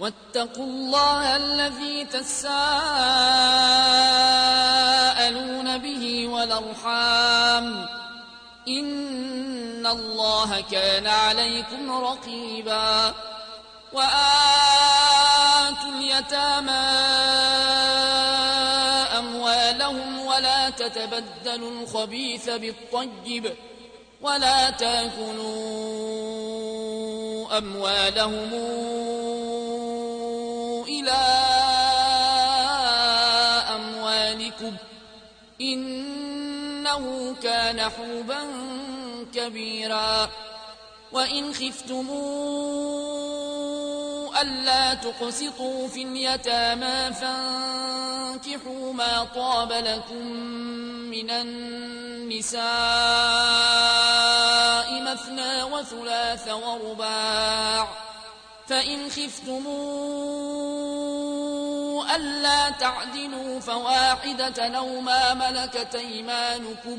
واتقوا الله الذي تساءلون به والأرحام. إن الله كان عليكم رقيبا. وآتوا اليتامى أموالهم ولا تتبدلوا الخبيث بالطيب ولا تأكلوا أموالهم كان حوبا كبيرا. وإن خفتموا ألا تقسطوا في اليتامى فانكحوا ما طاب لكم من النساء مثنى وثلاث ورباع. فإن خفتموا ألا تعدلوا فواحدة أو ما ملكت أيمانكم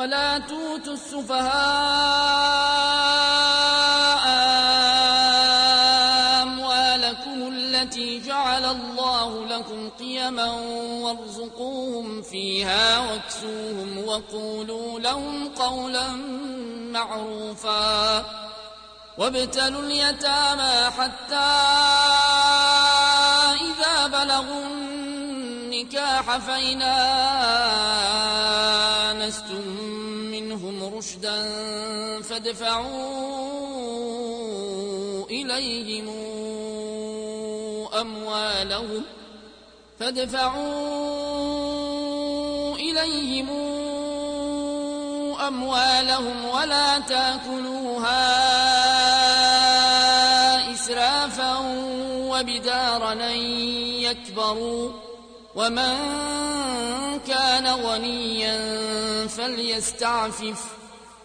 ولا توتوا السفهاء أموالكم التي جعل الله لكم قيما وارزقوهم فيها واكسوهم وقولوا لهم قولا معروفا وابتلوا اليتامى حتى إذا بلغوا النكاح فإن فادفعوا إليهم أموالهم فادفعوا إليهم أموالهم ولا تأكلوها إسرافا وبدارا يكبروا ومن كان غنيا فليستعفف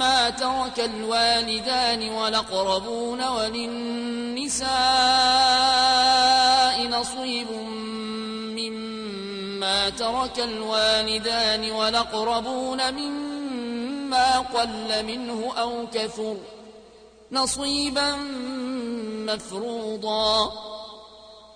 مما ترك الوالدان والأقربون وللنساء نصيب مما ترك الوالدان والأقربون مما قل منه أو كثر نصيبا مفروضا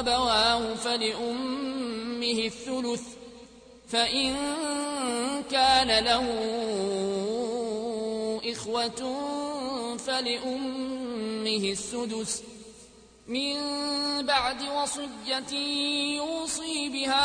أبواه فلأمه الثلث فإن كان له إخوة فلأمه السدس. من بعد وصية يوصي بها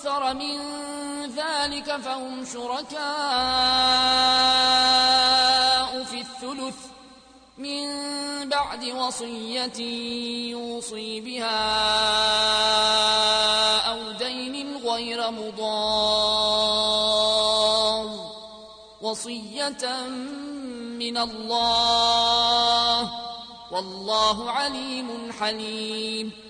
أكثر من ذلك فهم شركاء في الثلث من بعد وصية يوصي بها أو دين غير مضار. وصية من الله. والله عليم حليم.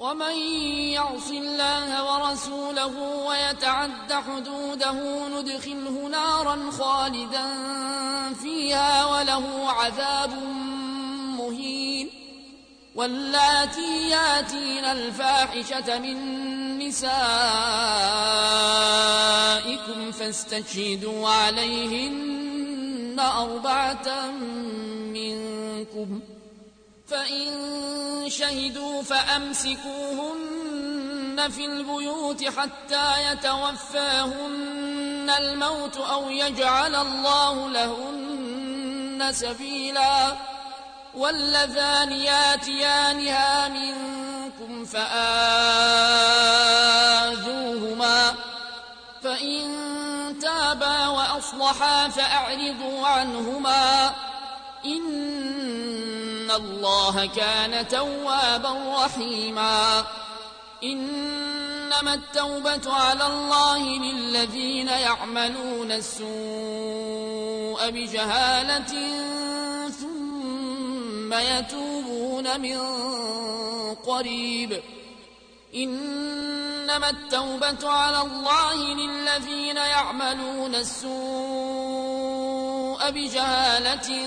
ومن يعص الله ورسوله ويتعد حدوده ندخله نارا خالدا فيها وله عذاب مهين. واللاتي ياتين الفاحشة من نسائكم فاستشهدوا عليهن أربعة منكم. فإن شهدوا فأمسكوهن في البيوت حتى يتوفاهن الموت أو يجعل الله لهن سبيلا واللذان ياتيانها منكم فآذوهما فإن تابا وأصلحا فأعرضوا عنهما إن الله كان توابا رحيما إنما التوبة على الله للذين يعملون السوء بجهالة ثم يتوبون من قريب إنما التوبة على الله للذين يعملون السوء بجهالة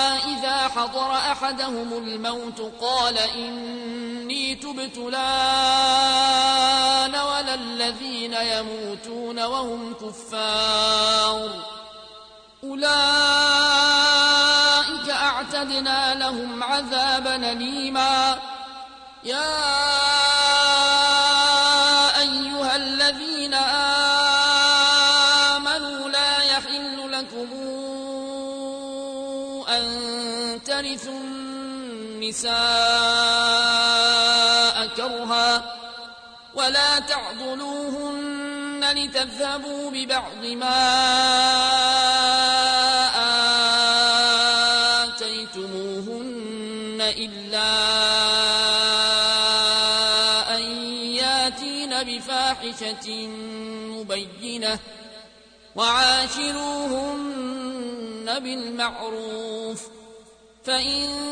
حضر أحدهم الموت قال إني تبت لأن ولا الذين يموتون وهم كفار. أولئك أعتدنا لهم عذابا أليما. يا النساء كرها ولا تعضلوهن لتذهبوا ببعض ما آتيتموهن إلا أن ياتين بفاحشة مبينة وعاشروهن بالمعروف فإن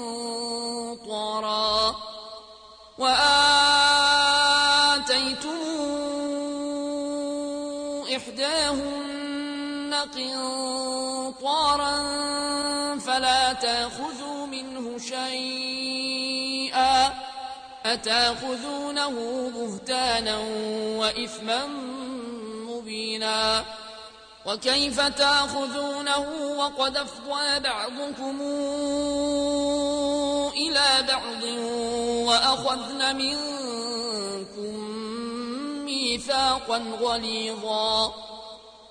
قنطارا وآتيتم إحداهن قنطارا فلا تأخذوا منه شيئا أتأخذونه بهتانا وإثما مبينا وكيف تأخذونه وقد أفضى بعضكم إلى بعض وأخذن منكم ميثاقا غليظا.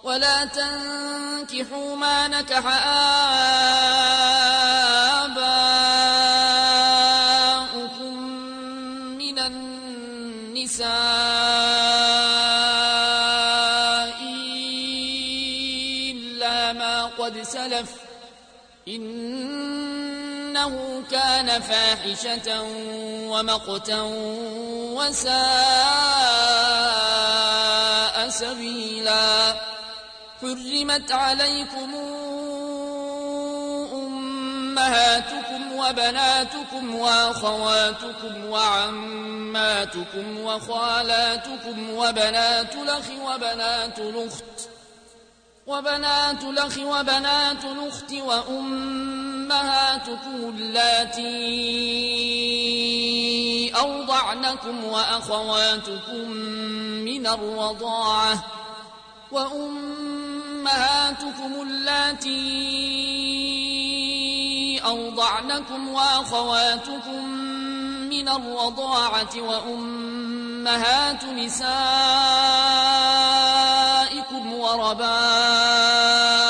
ولا تنكحوا ما نكح آباؤكم فاحشة ومقتا وساء سبيلا. حرمت عليكم أمهاتكم وبناتكم وأخواتكم وعماتكم وخالاتكم وبنات الأخ وبنات الأخت وبنات الأخ وبنات الأخت وأمهاتكم اللاتي أرضعنكم وأخواتكم من الرضاعة وأمهاتكم اللاتي أرضعنكم وأخواتكم من الرضاعة وأمهات نسائكم وربائبكم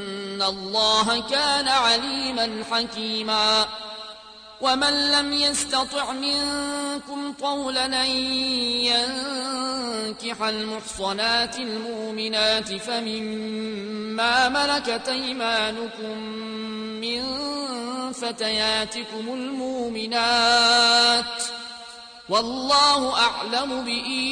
الله كان عليما حكيما. ومن لم يستطع منكم طولا أن ينكح المحصنات المؤمنات فمما ملكت أيمانكم من فتياتكم المؤمنات والله أعلم بإيمانكم.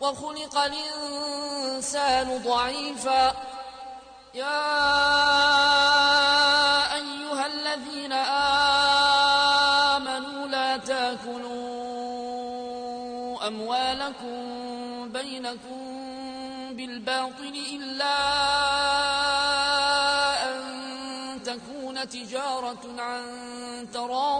وخلق الإنسان ضعيفا. يا أيها الذين آمنوا لا تأكلوا أموالكم بينكم بالباطل إلا أن تكون تجارة عن تراض.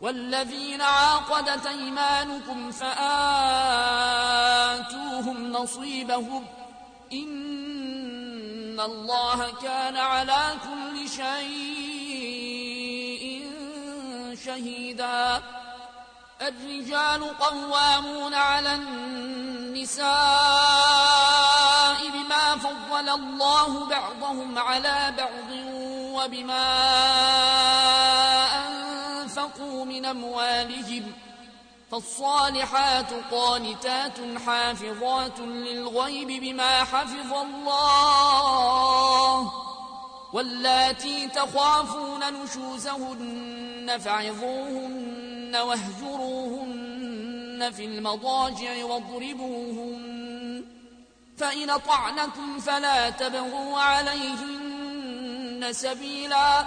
والذين عاقدت أيمانكم فآتوهم نصيبهم إن الله كان على كل شيء شهيدا. الرجال قوامون على النساء بما فضل الله بعضهم على بعض وبما أموالهم فالصالحات قانتات حافظات للغيب بما حفظ الله واللاتي تخافون نشوزهن فعظوهن واهجروهن في المضاجع واضربوهن فإن طعنكم فلا تبغوا عليهن سبيلا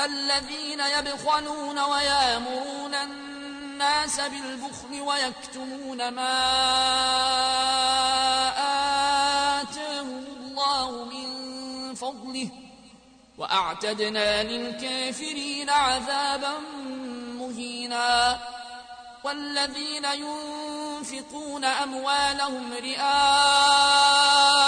الذين يبخلون ويامرون الناس بالبخل ويكتمون ما آتاهم الله من فضله وأعتدنا للكافرين عذابا مهينا والذين ينفقون أموالهم رئاء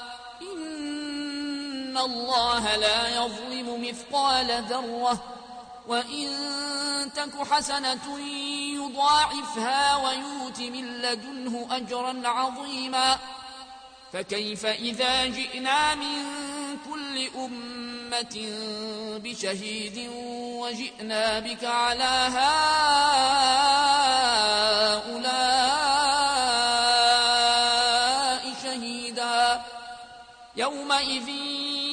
إن الله لا يظلم مثقال ذرة وإن تك حسنة يضاعفها ويؤت من لدنه أجرا عظيما فكيف إذا جئنا من كل أمة بشهيد وجئنا بك على هؤلاء شهيدا يومئذ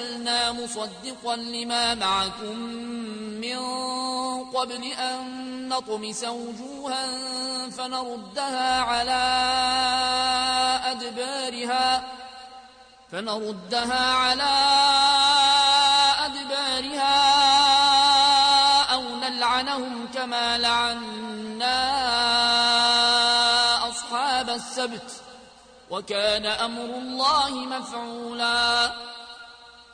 نزلنا مصدقا لما معكم من قبل أن نطمس وجوها فنردها على أدبارها فنردها على أدبارها أو نلعنهم كما لعنا أصحاب السبت وكان أمر الله مفعولا.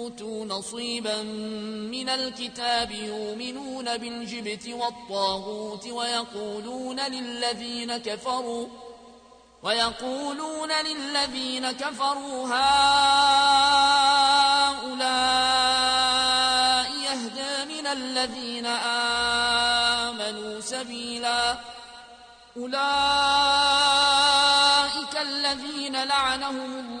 أوتوا نصيبا من الكتاب يؤمنون بالجبت والطاغوت ويقولون للذين كفروا ويقولون للذين كفروا هؤلاء يهدى من الذين آمنوا سبيلا أولئك الذين لعنهم الله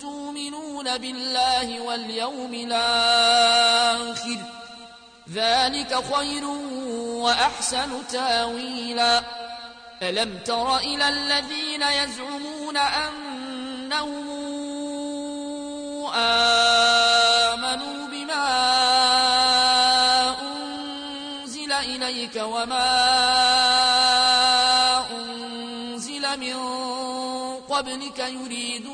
تؤمنون بالله واليوم الآخر ذلك خير وأحسن تأويلا. ألم تر إلى الذين يزعمون أنهم آمنوا بما أنزل إليك وما من قبلك يريدون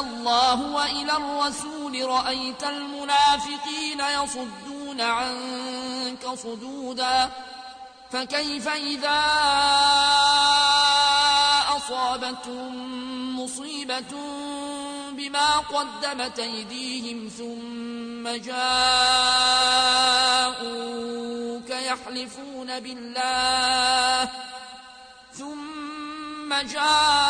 الله وإلى الرسول رأيت المنافقين يصدون عنك صدودا فكيف إذا أصابتهم مصيبة بما قدمت أيديهم ثم جاءوك يحلفون بالله ثم جاءوك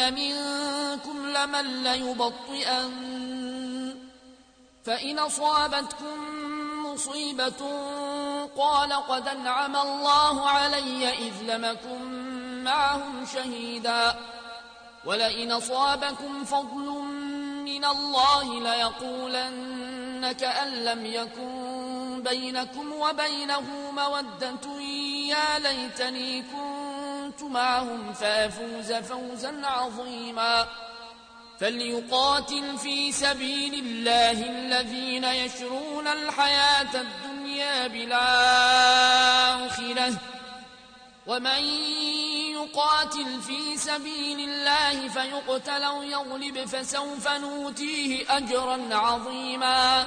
منكم لمن ليبطئن فإن أصابتكم مصيبة قال قد أنعم الله علي إذ لمكن معهم شهيدا ولئن أصابكم فضل من الله ليقولن كأن لم يكن بينكم وبينه مودة يا ليتني كنت معهم فافوز فوزا عظيما. فليقاتل في سبيل الله الذين يشرون الحياة الدنيا بالآخرة. ومن يقاتل في سبيل الله فيقتل أو يغلب فسوف نوتيه أجرا عظيما.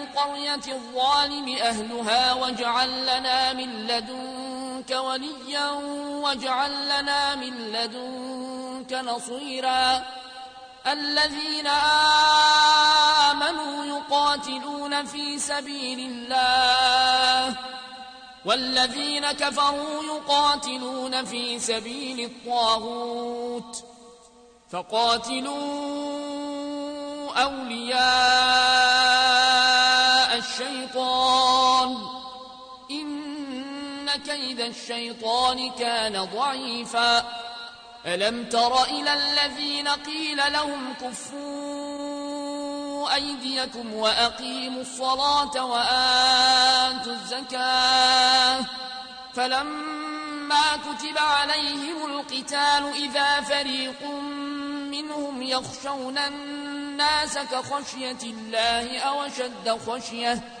القرية الظالم أهلها واجعل لنا من لدنك وليا واجعل لنا من لدنك نصيرا. الذين آمنوا يقاتلون في سبيل الله والذين كفروا يقاتلون في سبيل الطاغوت. فقاتلوا أولياء كيد الشيطان كان ضعيفا. ألم تر إلى الذين قيل لهم كفوا أيديكم وأقيموا الصلاة وآتوا الزكاة. فلما كتب عليهم القتال إذا فريق منهم يخشون الناس كخشية الله أو شد خشية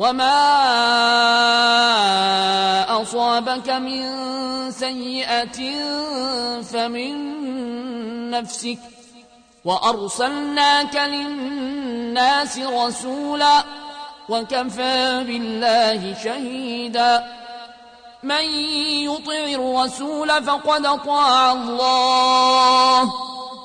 وما أصابك من سيئة فمن نفسك وأرسلناك للناس رسولا وكفى بالله شهيدا من يطع الرسول فقد طاع الله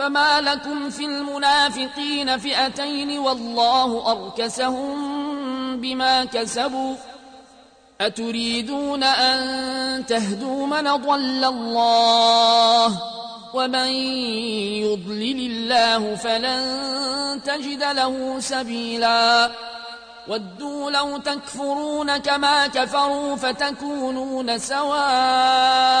فما لكم في المنافقين فئتين والله أركسهم بما كسبوا أتريدون أن تهدوا من ضل الله ومن يضلل الله فلن تجد له سبيلا ودوا لو تكفرون كما كفروا فتكونون سواء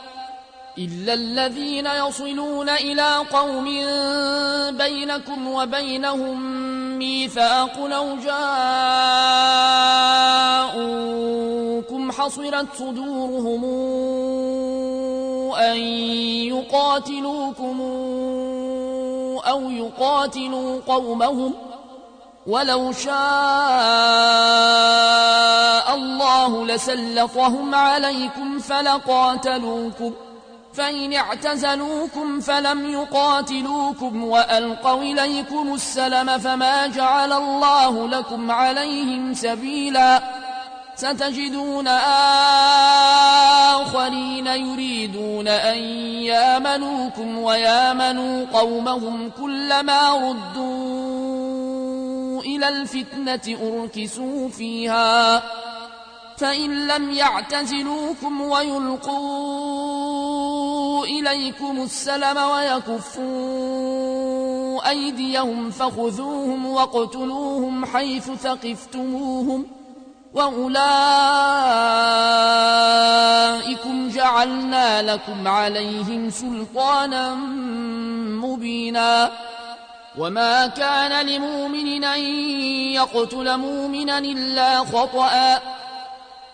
إلا الذين يصلون إلى قوم بينكم وبينهم ميثاق لو جاءوكم حصرت صدورهم أن يقاتلوكم أو يقاتلوا قومهم ولو شاء الله لسلطهم عليكم فلقاتلوكم فإن اعتزلوكم فلم يقاتلوكم وألقوا إليكم السلم فما جعل الله لكم عليهم سبيلا ستجدون آخرين يريدون أن يامنوكم ويامنوا قومهم كلما ردوا إلى الفتنة أركسوا فيها فإن لم يعتزلوكم ويلقوا إليكم السلم ويكفوا أيديهم فخذوهم واقتلوهم حيث ثقفتموهم وأولئكم جعلنا لكم عليهم سلطانا مبينا وما كان لمؤمن أن يقتل مؤمنا إلا خطأ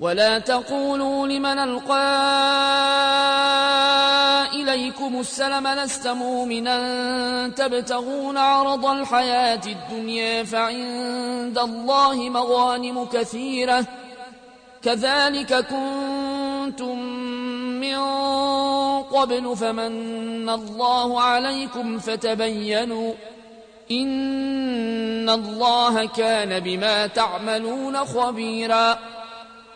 ولا تقولوا لمن ألقى إليكم السلم لست مؤمنا. تبتغون عرض الحياة الدنيا فعند الله مغانم كثيرة. كذلك كنتم من قبل فمن الله عليكم فتبينوا. إن الله كان بما تعملون خبيراً.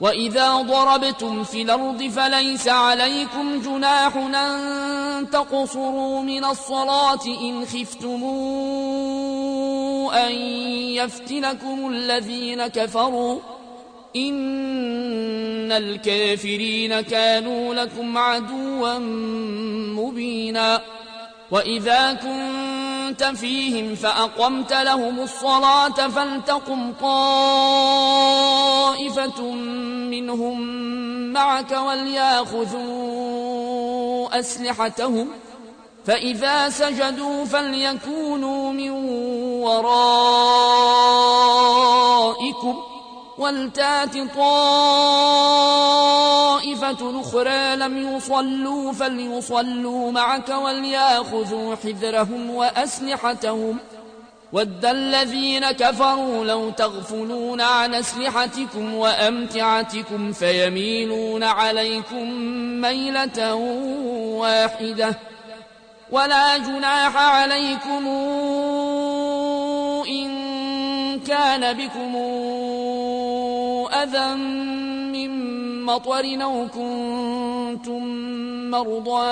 وإذا ضربتم في الأرض فليس عليكم جناح أن تقصروا من الصلاة إن خفتموا أن يفتنكم الذين كفروا إن الكافرين كانوا لكم عدوا مبينا وإذا كنت فيهم فأقمت لهم الصلاة فلتقم طائفة منهم معك وليأخذوا أسلحتهم فإذا سجدوا فليكونوا من ورائكم ولتات طائفة أخرى لم يصلوا فليصلوا معك وليأخذوا حذرهم وأسلحتهم. ود الذين كفروا لو تغفلون عن أسلحتكم وأمتعتكم فيميلون عليكم ميلة واحدة. ولا جناح عليكم إن كان بكم أذى من مطر أو كنتم مرضى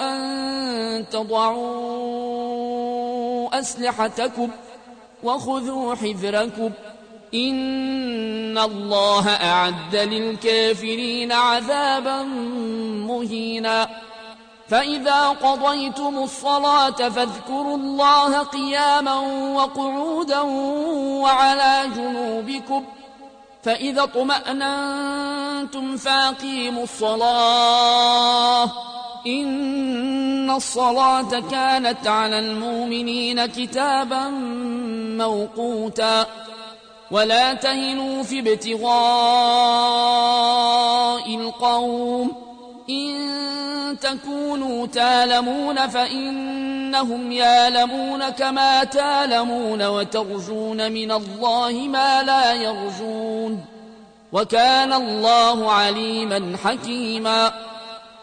أن تضعوا أسلحتكم وخذوا حذركم إن الله أعد للكافرين عذابا مهينا فإذا قضيتم الصلاة فاذكروا الله قياما وقعودا وعلى جنوبكم فإذا اطمأننتم فاقيموا الصلاة إن الصلاة كانت على المؤمنين كتابا موقوتا ولا تهنوا في ابتغاء القوم إن تكونوا تالمون فإنهم يالمون كما تالمون وترجون من الله ما لا يرجون وكان الله عليما حكيما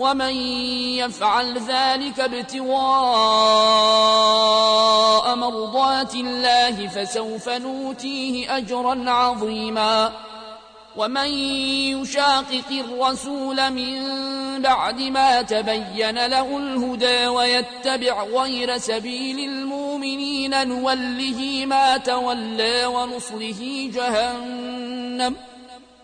ومن يفعل ذلك ابتغاء مرضات الله فسوف نوتيه أجرا عظيما. ومن يشاقق الرسول من بعد ما تبين له الهدى ويتبع غير سبيل المؤمنين نوله ما تولى ونصله جهنم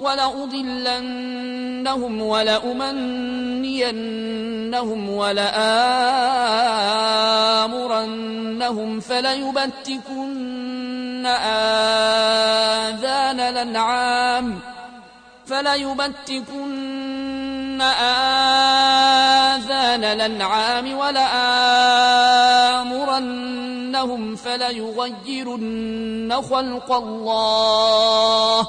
ولأضلنهم ولأمنينهم ولآمرنهم فليبتكن آذان الأنعام فليبتكن آذان الأنعام ولآمرنهم فليغيرن خلق الله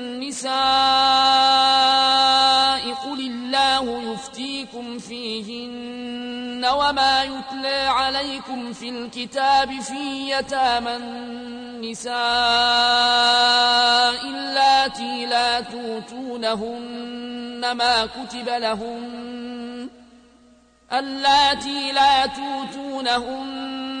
النساء قل الله يفتيكم فيهن وما يتلى عليكم في الكتاب في يتامى النساء اللاتي لا توتونهن ما كتب لهن اللاتي لا توتونهن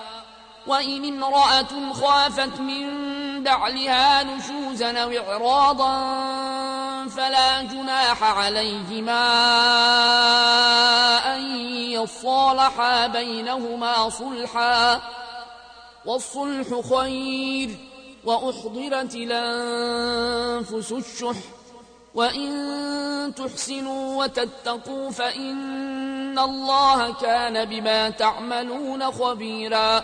وإن امرأة خافت من بعلها نشوزا أو إعراضا فلا جناح عليهما أن يصالحا بينهما صلحا. والصلح خير وأحضرت الأنفس الشح. وإن تحسنوا وتتقوا فإن الله كان بما تعملون خبيرا.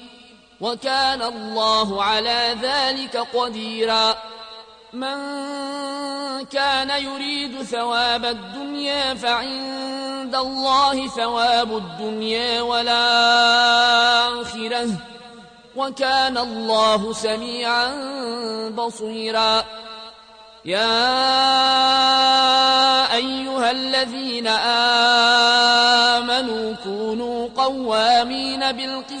وكان الله على ذلك قديرا. من كان يريد ثواب الدنيا فعند الله ثواب الدنيا والآخرة. وكان الله سميعا بصيرا. يا أيها الذين آمنوا كونوا قوامين بالقسط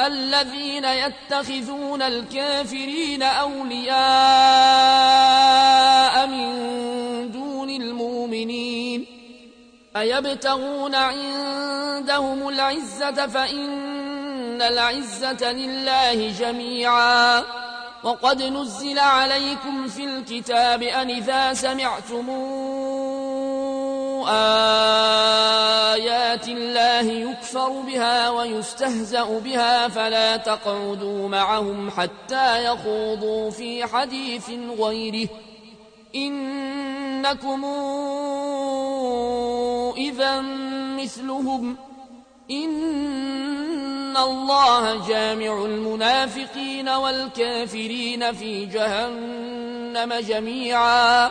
الذين يتخذون الكافرين أولياء من دون المؤمنين أيبتغون عندهم العزة فإن العزة لله جميعا وقد نزل عليكم في الكتاب أن إذا سمعتموا آيات الله يكفر بها ويستهزأ بها فلا تقعدوا معهم حتى يخوضوا في حديث غيره. إنكم إذا مثلهم. إن الله جامع المنافقين والكافرين في جهنم جميعا.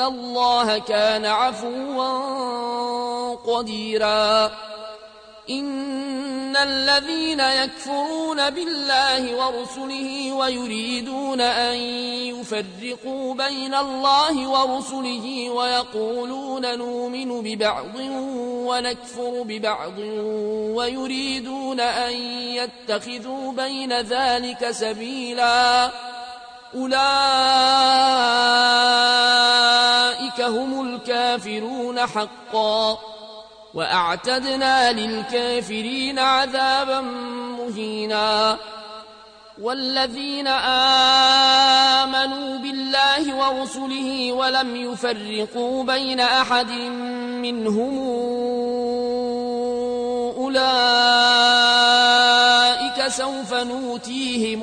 الله كان عفوا قديرا. إن الذين يكفرون بالله ورسله ويريدون أن يفرقوا بين الله ورسله ويقولون نؤمن ببعض ونكفر ببعض ويريدون أن يتخذوا بين ذلك سبيلا. أولئك هم الكافرون حقا وأعتدنا للكافرين عذابا مهينا والذين آمنوا بالله ورسله ولم يفرقوا بين أحد منهم أولئك سوف نوتيهم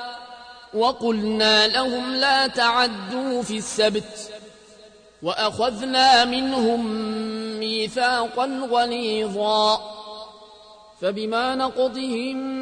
وقلنا لهم لا تعدوا في السبت وأخذنا منهم ميثاقا غليظا فبما نقضهم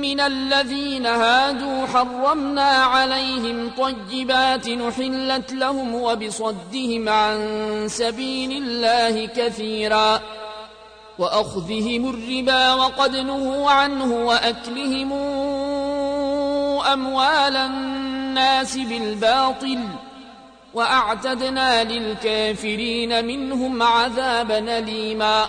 من الذين هادوا حرمنا عليهم طيبات نحلت لهم وبصدهم عن سبيل الله كثيرا وأخذهم الربا وقد نهوا عنه وأكلهم أموال الناس بالباطل وأعتدنا للكافرين منهم عذابا أليما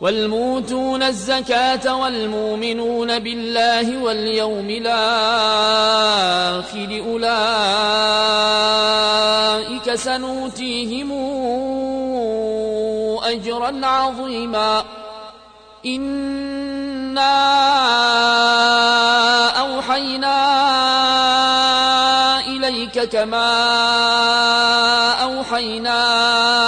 والموتون الزكاة والمؤمنون بالله واليوم الآخر أولئك سنوتيهم أجرا عظيما. إنا أوحينا إليك كما أوحينا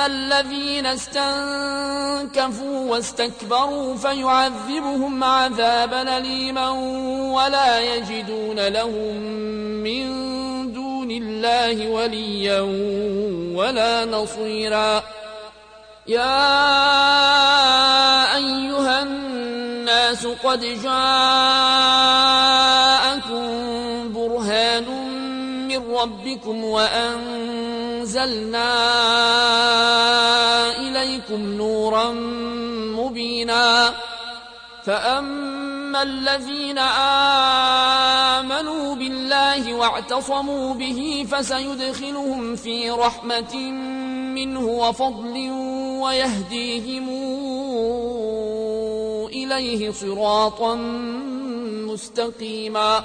الذين استنكفوا واستكبروا فيعذبهم عذابا أليما ولا يجدون لهم من دون الله وليا ولا نصيرا. يا أيها الناس قد جاءكم برهان من ربكم وأنزلنا إليكم نورا مبينا. فأما الذين آمنوا بالله واعتصموا به فسيدخلهم في رحمة منه وفضل ويهديهم إليه صراطا مستقيما.